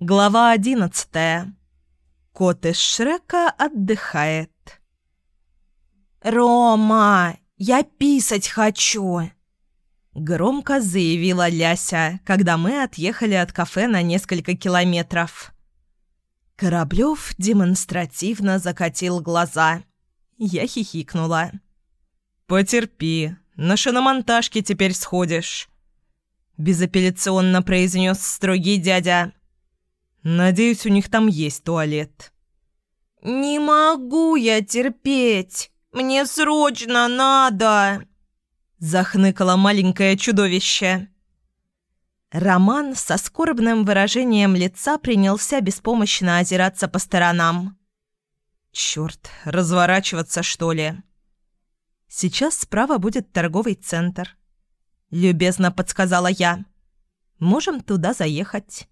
Глава одиннадцатая. Кот из Шрека отдыхает. «Рома, я писать хочу!» Громко заявила Ляся, когда мы отъехали от кафе на несколько километров. Кораблев демонстративно закатил глаза. Я хихикнула. «Потерпи, на шиномонтажке теперь сходишь», — безапелляционно произнес строгий дядя. Надеюсь, у них там есть туалет. «Не могу я терпеть! Мне срочно надо!» Захныкало маленькое чудовище. Роман со скорбным выражением лица принялся беспомощно озираться по сторонам. «Черт, разворачиваться, что ли?» «Сейчас справа будет торговый центр», — любезно подсказала я. «Можем туда заехать».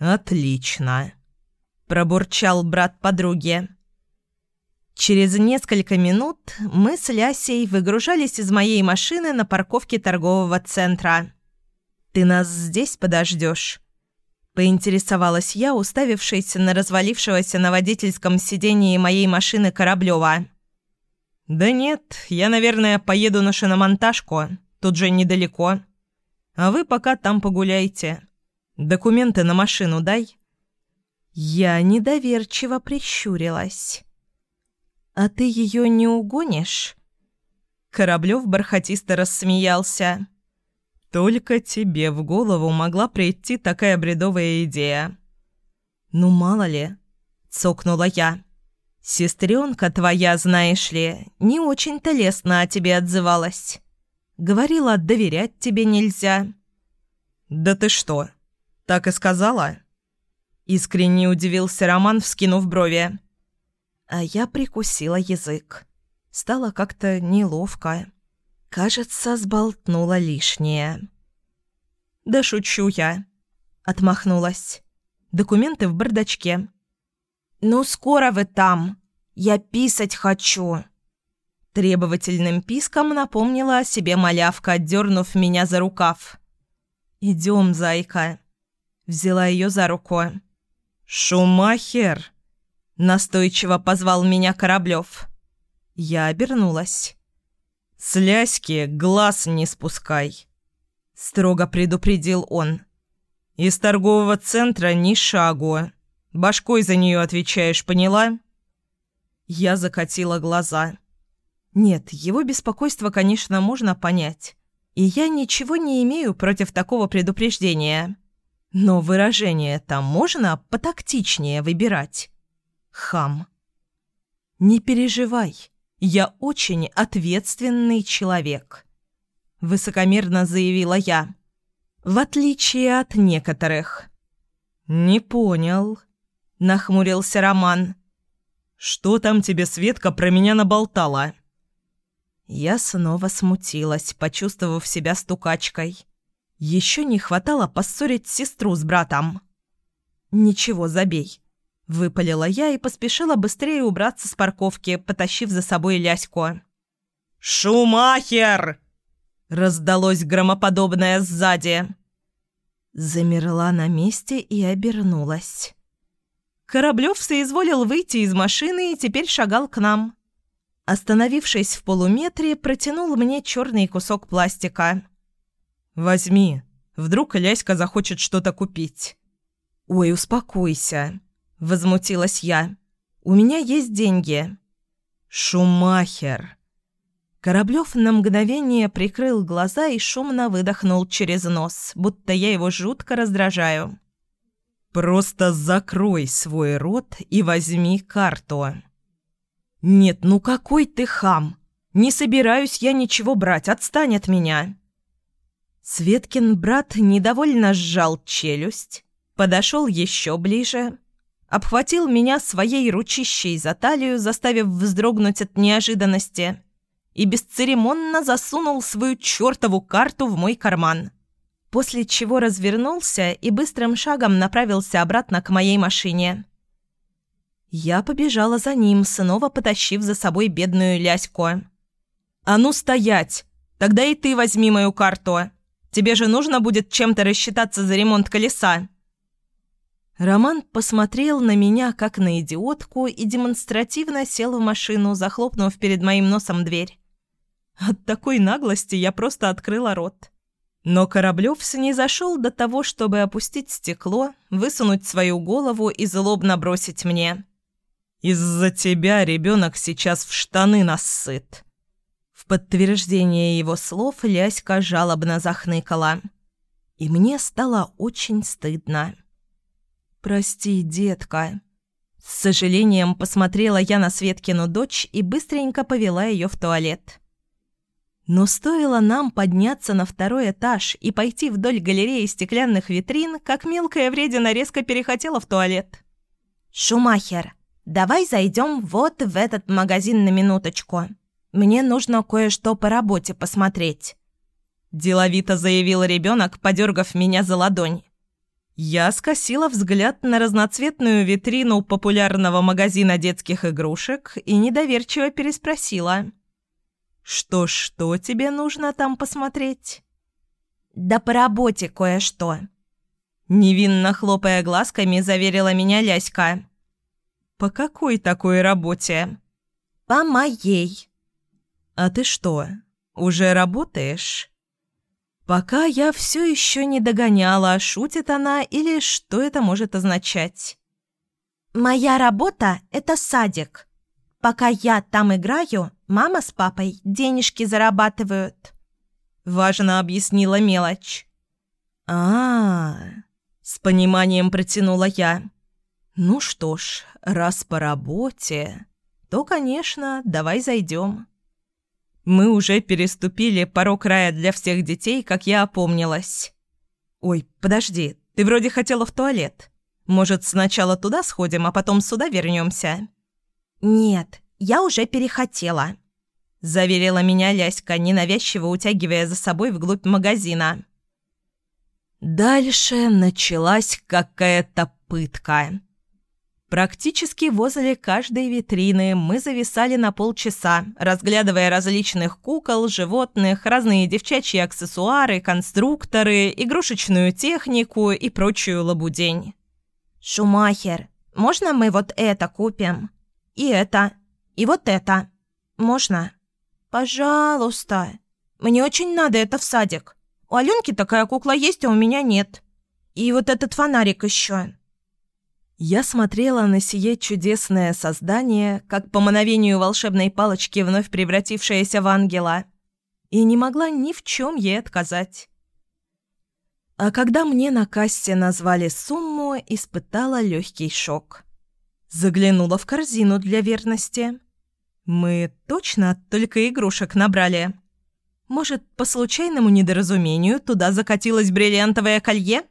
«Отлично», – пробурчал брат подруги. Через несколько минут мы с Лясей выгружались из моей машины на парковке торгового центра. «Ты нас здесь подождешь?» – поинтересовалась я, уставившись на развалившегося на водительском сидении моей машины Кораблёва. «Да нет, я, наверное, поеду на шиномонтажку, тут же недалеко. А вы пока там погуляйте». Документы на машину дай». Я недоверчиво прищурилась. «А ты ее не угонишь?» Кораблев бархатисто рассмеялся. «Только тебе в голову могла прийти такая бредовая идея». «Ну, мало ли», — цокнула я. «Сестренка твоя, знаешь ли, не очень-то лестно о тебе отзывалась. Говорила, доверять тебе нельзя». «Да ты что?» «Так и сказала?» Искренне удивился Роман, вскинув брови. А я прикусила язык. Стало как-то неловко. Кажется, сболтнула лишнее. «Да шучу я», — отмахнулась. «Документы в бардачке». «Ну, скоро вы там. Я писать хочу». Требовательным писком напомнила о себе малявка, дернув меня за рукав. «Идем, зайка». Взяла ее за руку. «Шумахер!» Настойчиво позвал меня Кораблев. Я обернулась. «С глаз не спускай!» Строго предупредил он. «Из торгового центра ни шагу. Башкой за нее отвечаешь, поняла?» Я закатила глаза. Нет, его беспокойство, конечно, можно понять. И я ничего не имею против такого предупреждения. Но выражение там можно потактичнее выбирать. Хам. «Не переживай, я очень ответственный человек», — высокомерно заявила я. «В отличие от некоторых». «Не понял», — нахмурился Роман. «Что там тебе Светка про меня наболтала?» Я снова смутилась, почувствовав себя стукачкой. Еще не хватало поссорить сестру с братом. «Ничего, забей», — выпалила я и поспешила быстрее убраться с парковки, потащив за собой Ляську. «Шумахер!» — раздалось громоподобное сзади. Замерла на месте и обернулась. Кораблев соизволил выйти из машины и теперь шагал к нам. Остановившись в полуметре, протянул мне черный кусок пластика. «Возьми. Вдруг Ляська захочет что-то купить». «Ой, успокойся», — возмутилась я. «У меня есть деньги». «Шумахер». Кораблев на мгновение прикрыл глаза и шумно выдохнул через нос, будто я его жутко раздражаю. «Просто закрой свой рот и возьми карту». «Нет, ну какой ты хам! Не собираюсь я ничего брать, отстань от меня!» Светкин брат недовольно сжал челюсть, подошел еще ближе, обхватил меня своей ручищей за талию, заставив вздрогнуть от неожиданности, и бесцеремонно засунул свою чертову карту в мой карман, после чего развернулся и быстрым шагом направился обратно к моей машине. Я побежала за ним, снова потащив за собой бедную Ляську. «А ну стоять! Тогда и ты возьми мою карту!» Тебе же нужно будет чем-то рассчитаться за ремонт колеса». Роман посмотрел на меня, как на идиотку, и демонстративно сел в машину, захлопнув перед моим носом дверь. От такой наглости я просто открыла рот. Но Кораблёв снизошел до того, чтобы опустить стекло, высунуть свою голову и злобно бросить мне. «Из-за тебя ребенок сейчас в штаны насыт». В подтверждение его слов Ляська жалобно захныкала. И мне стало очень стыдно. «Прости, детка». С сожалением посмотрела я на Светкину дочь и быстренько повела ее в туалет. Но стоило нам подняться на второй этаж и пойти вдоль галереи стеклянных витрин, как мелкая вредина резко перехотела в туалет. «Шумахер, давай зайдем вот в этот магазин на минуточку. Мне нужно кое-что по работе посмотреть». Деловито заявил ребенок, подергав меня за ладонь. Я скосила взгляд на разноцветную витрину популярного магазина детских игрушек и недоверчиво переспросила. «Что, что тебе нужно там посмотреть?» «Да по работе кое-что», — невинно хлопая глазками, заверила меня Ляська. «По какой такой работе?» «По моей». «А ты что, уже работаешь?» Пока я все еще не догоняла, шутит она или что это может означать. «Моя работа — это садик. Пока я там играю, мама с папой денежки зарабатывают». Важно объяснила мелочь. а, -а, -а с пониманием протянула я. «Ну что ж, раз по работе, то, конечно, давай зайдем». Мы уже переступили порог рая для всех детей, как я опомнилась. «Ой, подожди, ты вроде хотела в туалет. Может, сначала туда сходим, а потом сюда вернемся?» «Нет, я уже перехотела», – заверила меня Ляська, ненавязчиво утягивая за собой вглубь магазина. Дальше началась какая-то пытка. Практически возле каждой витрины мы зависали на полчаса, разглядывая различных кукол, животных, разные девчачьи аксессуары, конструкторы, игрушечную технику и прочую лабудень. «Шумахер, можно мы вот это купим? И это? И вот это? Можно?» «Пожалуйста. Мне очень надо это в садик. У Аленки такая кукла есть, а у меня нет. И вот этот фонарик еще». Я смотрела на сие чудесное создание, как по мановению волшебной палочки, вновь превратившееся в ангела, и не могла ни в чем ей отказать. А когда мне на кассе назвали сумму, испытала легкий шок. Заглянула в корзину для верности. Мы точно только игрушек набрали. Может, по случайному недоразумению туда закатилось бриллиантовое колье?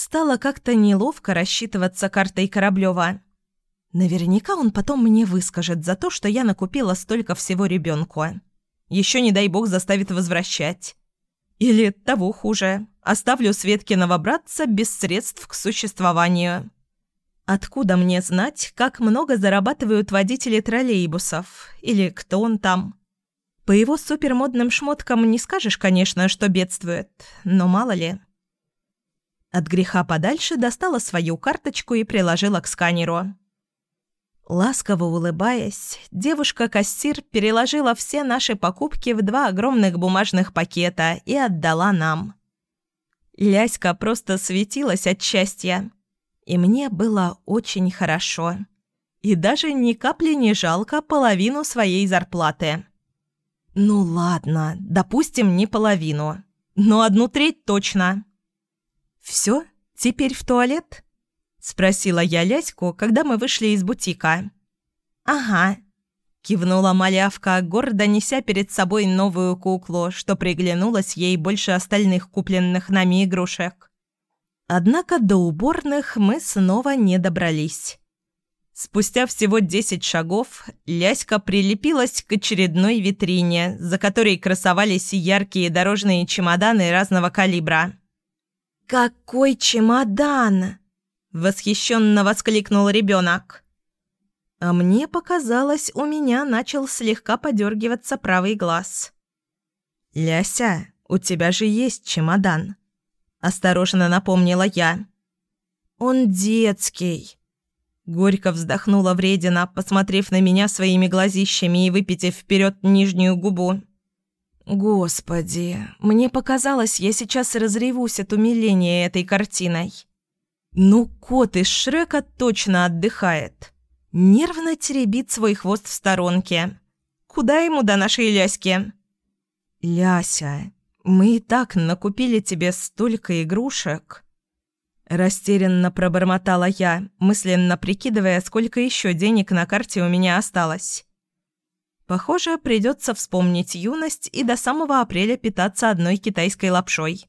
Стало как-то неловко рассчитываться картой Кораблёва. Наверняка он потом мне выскажет за то, что я накупила столько всего ребенку. Еще, не дай бог, заставит возвращать. Или того хуже, оставлю Светкиного братца без средств к существованию. Откуда мне знать, как много зарабатывают водители троллейбусов? Или кто он там? По его супермодным шмоткам не скажешь, конечно, что бедствует, но мало ли. От греха подальше достала свою карточку и приложила к сканеру. Ласково улыбаясь, девушка-кассир переложила все наши покупки в два огромных бумажных пакета и отдала нам. Ляська просто светилась от счастья. И мне было очень хорошо. И даже ни капли не жалко половину своей зарплаты. Ну ладно, допустим, не половину. Но одну треть точно. «Все? Теперь в туалет?» – спросила я Ляську, когда мы вышли из бутика. «Ага», – кивнула малявка, гордо неся перед собой новую куклу, что приглянулась ей больше остальных купленных нами игрушек. Однако до уборных мы снова не добрались. Спустя всего десять шагов Ляська прилепилась к очередной витрине, за которой красовались яркие дорожные чемоданы разного калибра. «Какой чемодан!» – восхищенно воскликнул ребенок. А мне показалось, у меня начал слегка подергиваться правый глаз. «Ляся, у тебя же есть чемодан», – осторожно напомнила я. Он детский. Горько вздохнула вредина, посмотрев на меня своими глазищами и выпитив вперед нижнюю губу. Господи, мне показалось, я сейчас разревусь от умиления этой картиной. Ну, кот из Шрека точно отдыхает. Нервно теребит свой хвост в сторонке. Куда ему до нашей Ляськи? Ляся, мы и так накупили тебе столько игрушек. Растерянно пробормотала я, мысленно прикидывая, сколько еще денег на карте у меня осталось. Похоже, придется вспомнить юность и до самого апреля питаться одной китайской лапшой.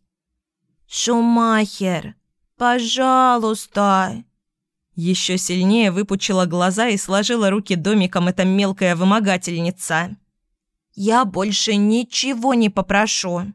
«Шумахер, пожалуйста!» Еще сильнее выпучила глаза и сложила руки домиком эта мелкая вымогательница. «Я больше ничего не попрошу!»